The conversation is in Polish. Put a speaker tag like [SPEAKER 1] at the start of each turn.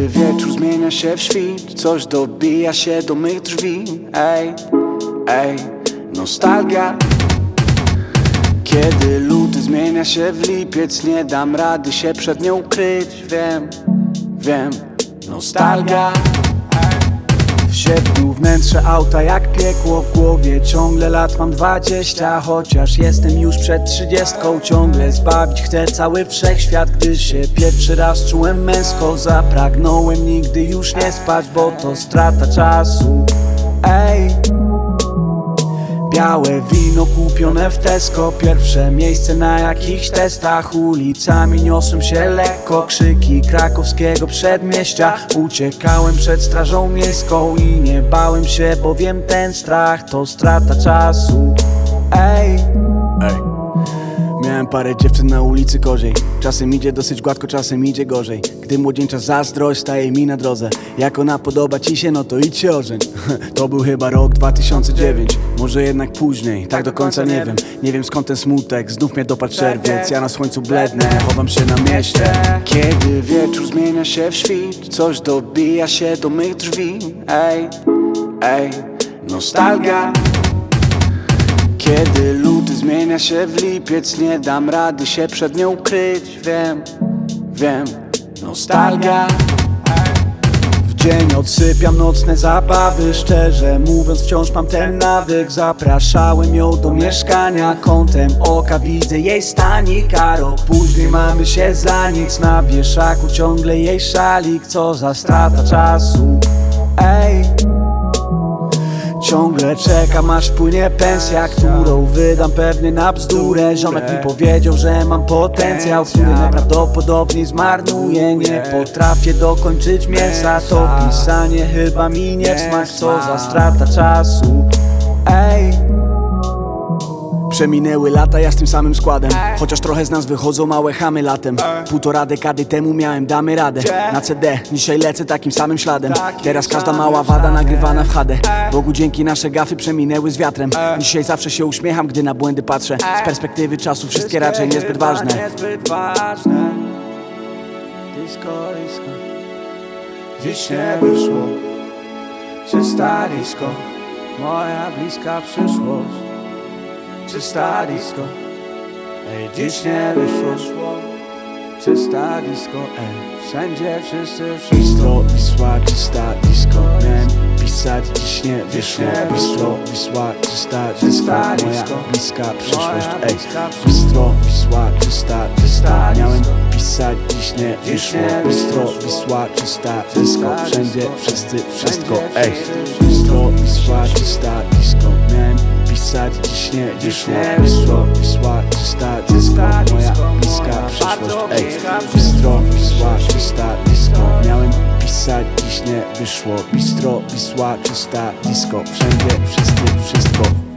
[SPEAKER 1] Kiedy wieczór zmienia się w świt Coś dobija się do mych drzwi. Ej, ej, nostalgia. Kiedy luty zmienia się w lipiec Nie dam rady się przed nią ukryć. Wiem, wiem, nostalgia Wsiedł wnętrze auta jak piekło w głowie. Ciągle lat mam dwadzieścia Chociaż jestem już przed trzydziestką. Ciągle zbawić chcę cały wszechświat Gdy się pierwszy raz czułem męsko. Zapragnąłem nigdy już nie spać Bo to strata czasu. Ej Białe wino kupione w Tesco. Pierwsze miejsce na jakichś testach. Ulicami niosłem się lekko. Krzyki krakowskiego przedmieścia. Uciekałem przed strażą miejską I nie bałem się, bowiem ten strach To strata czasu. Ej, ej Parę dziewczyn na ulicy gorzej. Czasem idzie dosyć gładko, czasem idzie gorzej. Gdy młodzieńcza zazdrość staje mi na drodze. Jak ona podoba ci się, no to idź się ożeń. To był chyba rok 2009 Może jednak później, tak do końca nie wiem. Nie wiem skąd ten smutek, znów mnie dopadł czerwiec. Ja na słońcu blednę, chowam się na mieście. Kiedy wieczór zmienia się w świt Coś dobija się do mych drzwi. Ej, ej, nostalgia. Kiedy luty zmienia się w lipiec Nie dam rady się przed nią ukryć Wiem, wiem, nostalgia. W dzień odsypiam nocne zabawy. Szczerze mówiąc wciąż mam ten nawyk. Zapraszałem ją do mieszkania. Kątem oka widzę jej stanik A rok później mamy się za nic. Na wieszaku ciągle jej szalik. Co za strata czasu Ciągle czekam aż płynie pensja Którą wydam pewnie na bzdurę. Ziomek mi powiedział, że mam potencjał Który najprawdopodobniej zmarnuję Nie potrafię dokończyć mięsa. To pisanie chyba mi nie w smak Co za strata czasu. Ej Przeminęły lata, ja z tym samym składem. Chociaż trochę z nas wychodzą małe chamy latem. Półtora dekady temu miałem damy radę. Na CD, dzisiaj lecę takim samym śladem. Teraz każda mała wada nagrywana w HD Bogu dzięki nasze gafy przeminęły z wiatrem. Dzisiaj zawsze się uśmiecham, gdy na błędy patrzę. Z perspektywy czasu wszystkie raczej niezbyt ważne. Disco, disco. Dziś nie wyszło. Czysta disco. Moja bliska przyszłość Czysta disco Ej, dziś nie wyszło Czysta disco, ej Wszędzie wszyscy wszystko Wisła, czysta disco. Miałem pisać, dziś nie wyszło. Bistro, Wisła, czysta disco Moja bliska przyszłość, ej Bistro, Wisła, czysta disco Miałem pisać, dziś nie wyszło. Bistro, Wisła, czysta disco Wszędzie wszyscy wszystko, ej. Bistro, Wisła, czysta disco. Miałem pisać, dziś nie wyszło Bistro, Wisła, czysta disco. Moja bliska przyszłość, ej. Bistro, Wisła, czysta disco. Miałem pisać, dziś nie wyszło. Bistro, Wisła, czysta disco. Wszędzie wszyscy wszystko